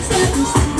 Música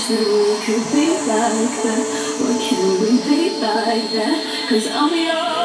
so would you be like that? Why can't we be like that? Cause I'm yours.